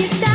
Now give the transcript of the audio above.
Está